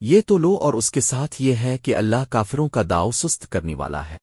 یہ تو لو اور اس کے ساتھ یہ ہے کہ اللہ کافروں کا داؤ سست کرنے والا ہے۔